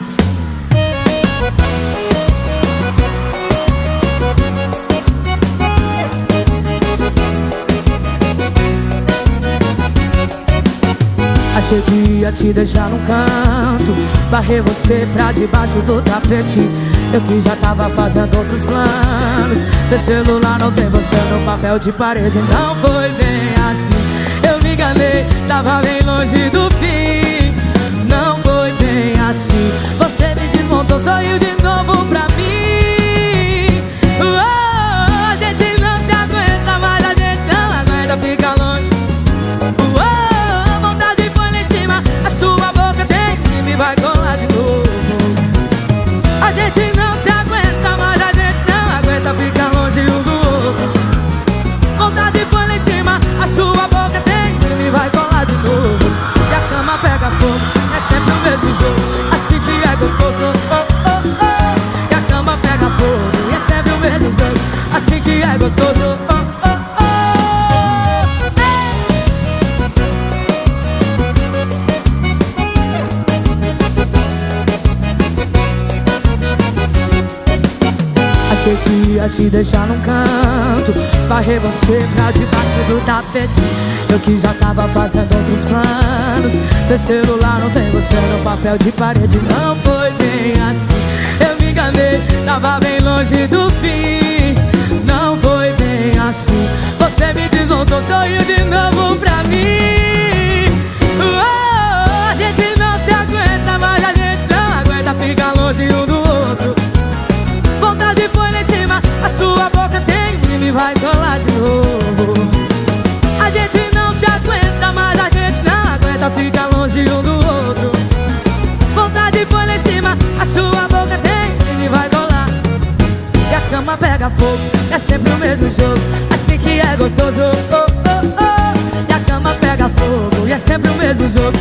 Achei que ia te deixar no canto Barrei você pra debaixo do tapete. Eu que já tava fazendo outros planos Meu celular não tem você no papel de parede. Não foi bem assim Eu me enganei, tava bem longe do fim galão. Achei que ia te deixar num canto. Barrei você pra debaixo do tapete. Eu que já tava fazendo outros planos. Meu celular não tem você no papel de parede. Não foi bem assim. Eu me enganei, tava bem longe do fim longe um do outro. Vontade foi lá em cima, a sua boca tem e vai colar. E a cama pega fogo, é sempre o mesmo jogo. Assim que é gostoso sempre o mesmo jogo